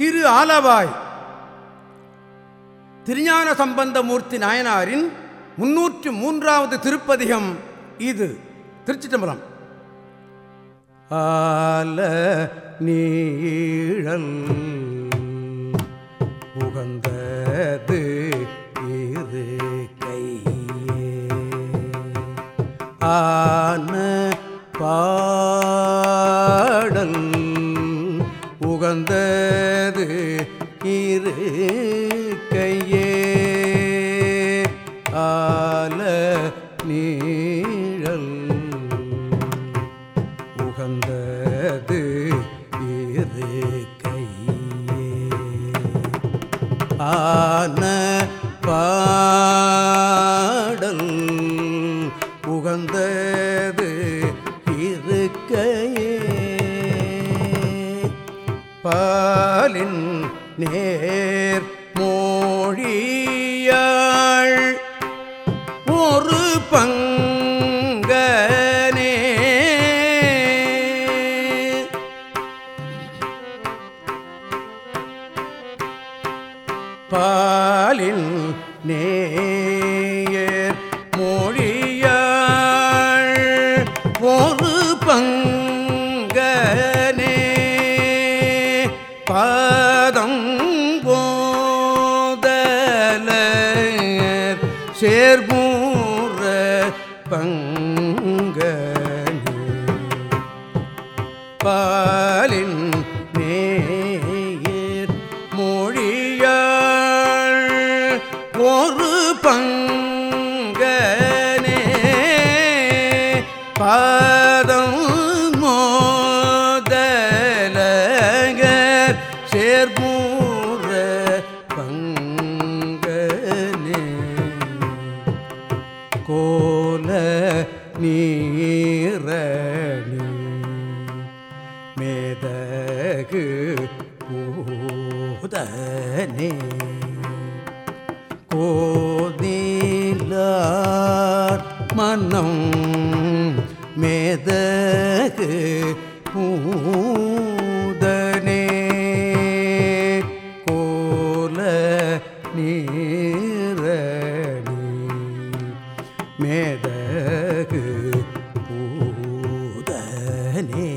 திரு ஆலவாய். திருஞான சம்பந்தமூர்த்தி நாயனாரின் முன்னூற்று மூன்றாவது திருப்பதிகம் இது. திருச்சி தம்பரம் ஆல நீழல் உகந்தது இரு கையே. ஆன பாடல் உகந்த 崩 நீரணி மேதகு பூதனே. கோதிலார் மனம் மேதகு பூதனே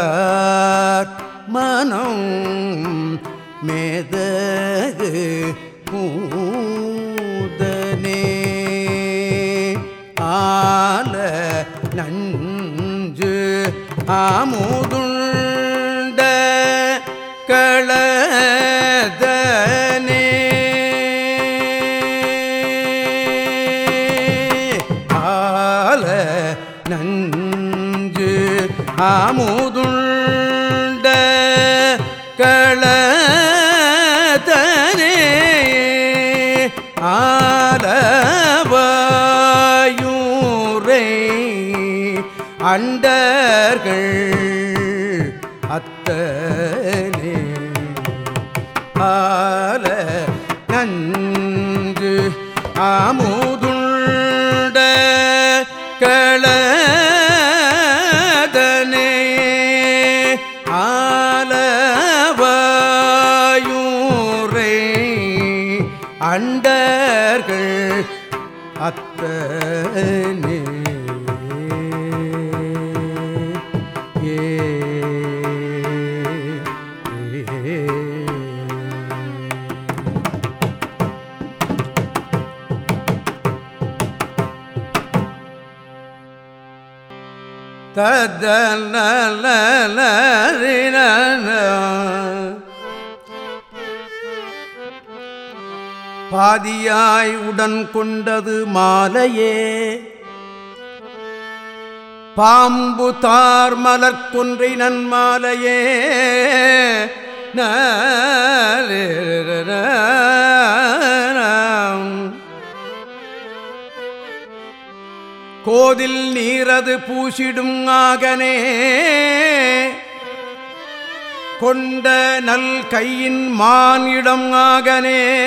கோதிலார் மனம் மேதகு பூதனே ஆல நஞ்சு ஆமுதுண்ட நஞ்சு ஆமுதுண்ட களதனே ஆலவாயூரை அண்டர்கள் பாதியாய் உடன் கொண்டது மாலையே. பாம்பு தார் மலர்கொன்றை நன்மாலையே. கோதில் நீரது பூசிடும் ஆகனே. கொண்ட நல் கையின் மானிடம் ஆகனே.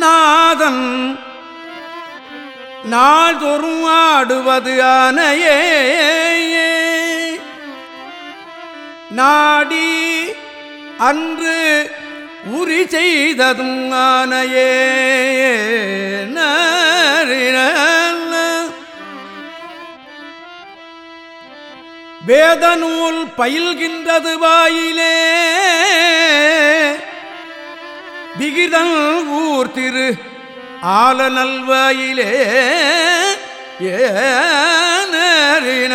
நாதன் நாள்தோறும் ஆடுவது ஆனையே. நாடி அன்று உரி செய்ததும் ஆனையே. நரின. வேதநூல் பயில்கின்றது வாயிலே. விகிதம் ஊர் திரு ஆல நல்வாயிலே ஏனரின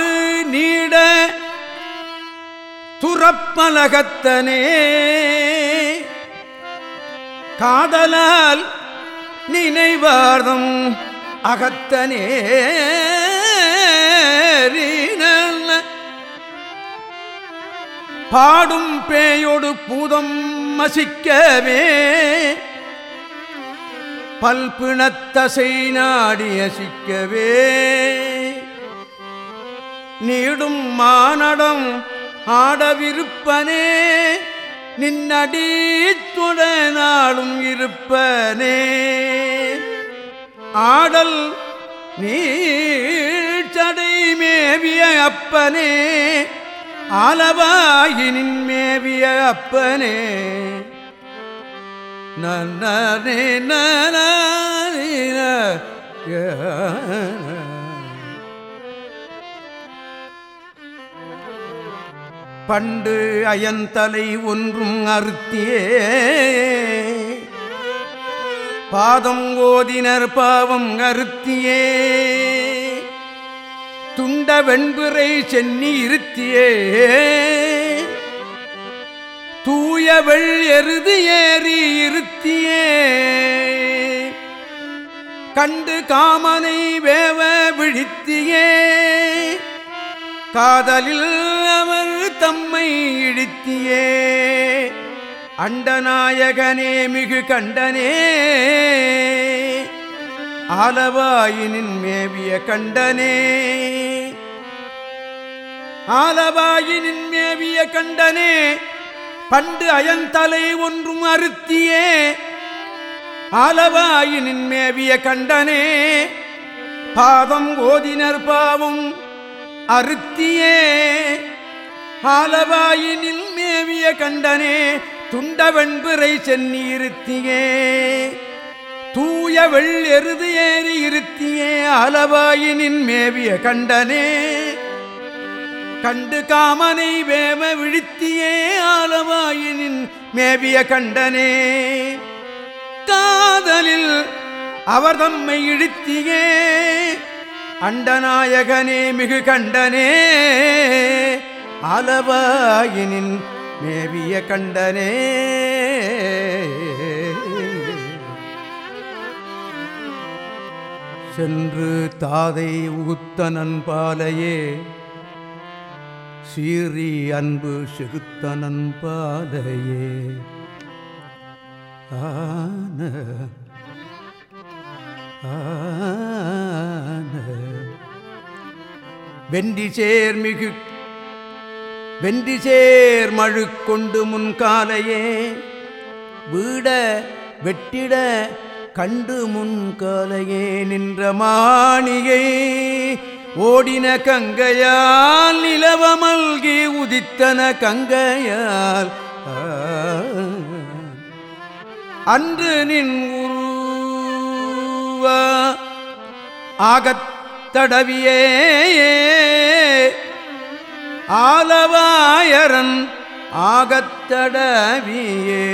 துறப்பலகத்தனே காதலால் நினைவார்தம் அகத்தனே. பாடும் பேயோடு பூதம் மசிக்கவே. பல்பிணத்தசை நாடி அசிக்கவே. நீடும் மானடம் ஆடவிருப்பனே நின்னடி துட இருப்பனே. ஆடல் நீச்சடை மேவிய அப்பனே ஆலவாயினின் மேவிய அப்பனே. நன்னே நன பண்டு அயந்தலை ஒன்றும் அறுத்தியே. பாதம் ஓதினர் பாவம் அறுத்தியே. துண்ட வெண்புரை சென்னி இருத்தியே. தூயவள் எருது ஏறி இருத்தியே. கண்டு காமனை வேவ விழித்தியே. காதலில் அவர் தம்மை இழுத்தியே. அண்டநாயகனே மிகு கண்டனே. ஆலவாயினின் மேவிய கண்டனே. ஆலவாயினின் மேவிய கண்டனே. பண்டு அயந்தலை ஒன்றும் அறுத்தியே. ஆலவாயினின் மேவிய கண்டனே. பாதம் ஓதினர் பாவம் அறுத்தியே. ஆலவாயினில் மேவிய கண்டனே துண்டவெண்பிறை சென்னி இருத்தியே தூய வெள் எருது ஏறி இருத்தியே ஆலவாயினின் மேவிய கண்டனே. கண்டு காமனை வேம விழித்தியே ஆலவாயினின் மேவிய கண்டனே. காதலில் அவர் தம்மை இழுத்தியே அண்டநாயகனே மிகு கண்டனே. ஆலவாயினின் மேவிய கண்டனே. சென்று தாதை உகுத்தனன் பாலையே சீறி அன்பு செகுத்தனன் பாலையே ஆன ஆன. வெண்டி சேர்மிகு வெண்டி சேர் மழு கொண்டு முன்காலையே வீட வெட்டிட கண்டு முன்காலையே நின்ற மாணிகை ஓடின கங்கையால் நிலவமல்கி உதித்தன கங்கையால். அன்று நின் உருவ ஆகத்தடவியே ஆலவாயரன் ஆகத்தடவியே.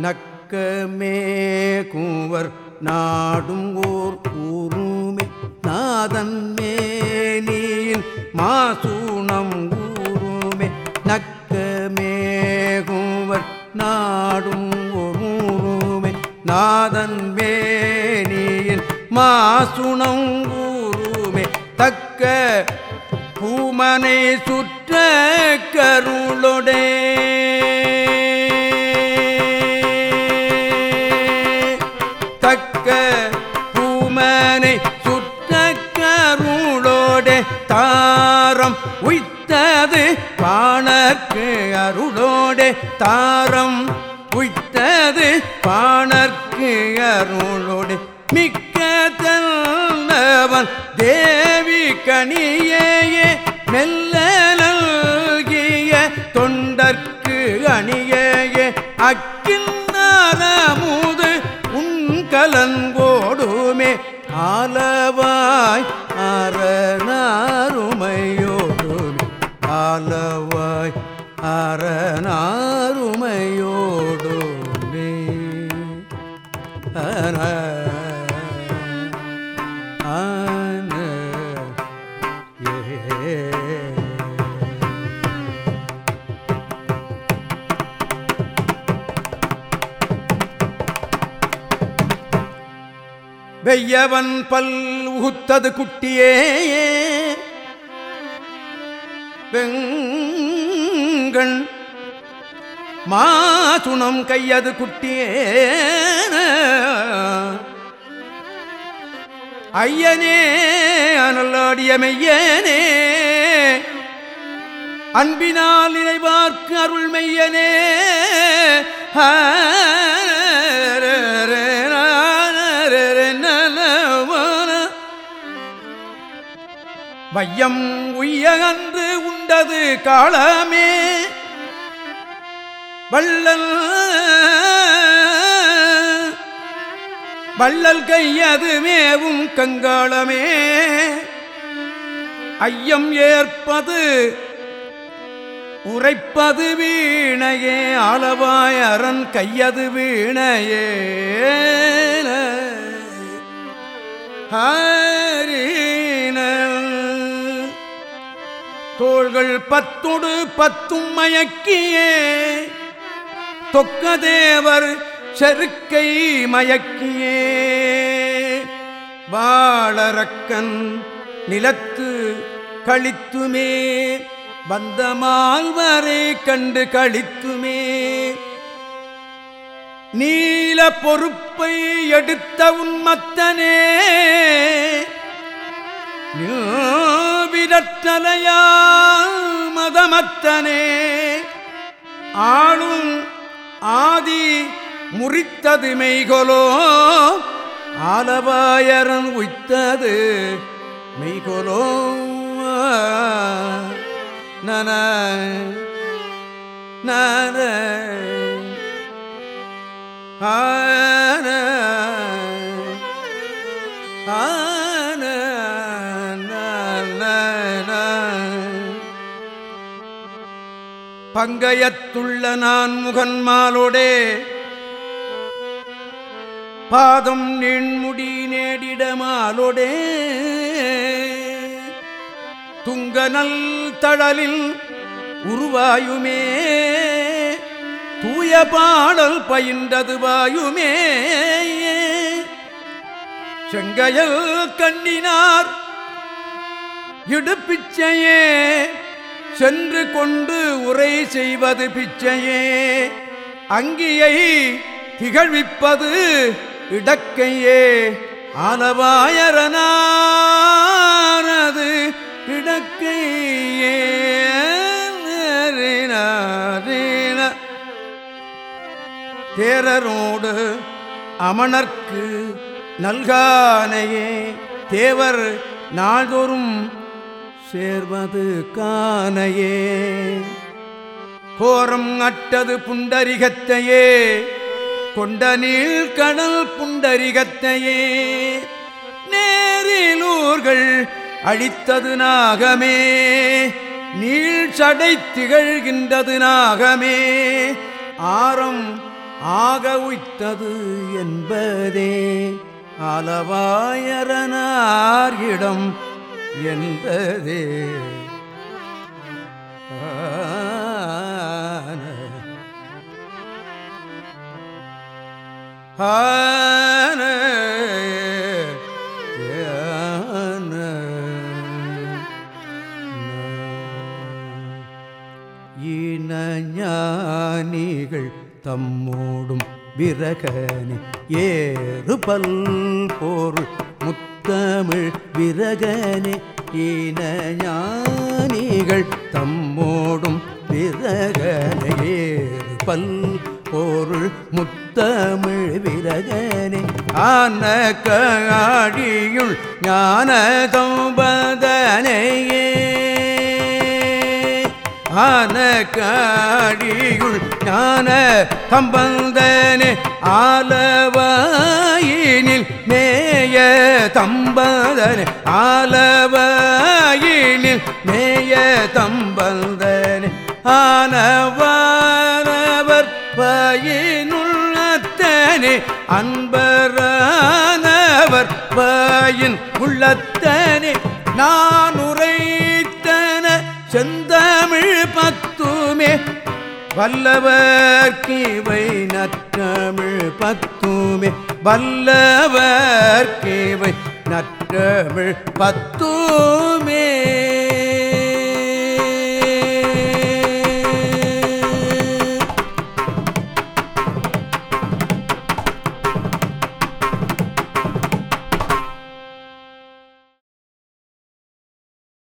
நக்கமே கூவர் நாடும் ஓர் ஊருமே நாதன் மேனியில் மாசூணம் நாதன் மாசுணம் ஊருமே தக்க பூமனை சுற்ற கருளொடே. தக்க பூமனை சுற்ற கருளோடே தாரம் உய்த்தது பாணர்க்கு அருளோடே தாரம் கலங்கோடுமே ஆலவாய் செய்யவன் பல் உகுத்தது குட்டியே. வெங்கண் மாசுணம் கையது குட்டியே. ஐயனே அனலாடிய மெய்யனே. அன்பினால் நினைவார்க்கு அருள் மெய்யனே. வையம் உய்ய அன்று உண்டது காலமே. வள்ளல் வள்ளல் கையது மேவும் கங்காளமே. ஐயம் ஏற்பது உரைப்பது வீணையே. அளவாய் அரண் கையது வீணையே ஹரி தோள்கள் பத்துடு பத்தும் மயக்கியே. தொக்கதேவர் செருக்கை மயக்கியே. வாழறக்கன் நிலத்து கழித்துமே. வந்த மால்வரை கண்டு கழித்துமே. நீல பொறுப்பை எடுத்த உன்மத்தனே விரற்றலையா மதமத்தனே? ஆளும் ஆதி முறித்தது மெய்கொலோ ஆலவாயரன் உய்த்தது மெய்கொலோ. நன நன ஆன ஆன. பங்கயத்துள்ள நான் முகன்மாலோடே பாதம் நீண்முடி நேடிடமாலோடே துங்கனல் தழலில் உருவாயுமே தூய பாடல் பயின்றது வாயுமே. செங்கையல் கண்ணினார் இடுப்பிச்சையே சென்று கொண்டு உரை செய்வது பிச்சையே. அங்கியை திகழ்விப்பது இடக்கையே. ஆலவாயரனானது இடக்கையே தேரரோடு அமணர்க்கு நல்கானையே. தேவர் நாள்தோறும் சேர்வது காணையே கோரம் அட்டது புண்டரிகத்தையே. கொண்ட நீள் கடல் புண்டரிகத்தையே. நேரிலூர்கள் அழித்தது நாகமே. நீழ்ச்சடை திகழ்கின்றது நாகமே. ஆரம் ஆக உய்த்தது என்பதே. அளவாயரனார் இடம் என்பதே ஆன. ஆன. தம்மோடும் விரகனி ஏறுபல் பொருள் முத்தமிழ் விரகனே ஈனஞானிகள் தம்மோடும் விரகனே ஏறு பல் பொருள் முத்தமிழ் விரகனே ஆன காடியுள் ஞான தௌபதனையே ஆன காடியுள் ஞான தம்பந்தனே ஆலவாயினில் மேய தம்பந்தனே ஆலவாயினில் மேய தம்பந்தனே ஆனவானவர் பயினுள்ளத்தனே அன்பரானவர் பயின் உள்ளத்தனே நான் உரை செந்தமிழ் பத்துமே வல்லவர்க்கு இவை நற்றமிழ் பத்துமே வல்லவர்க்கு இவை நற்றமிழ் பத்துமே.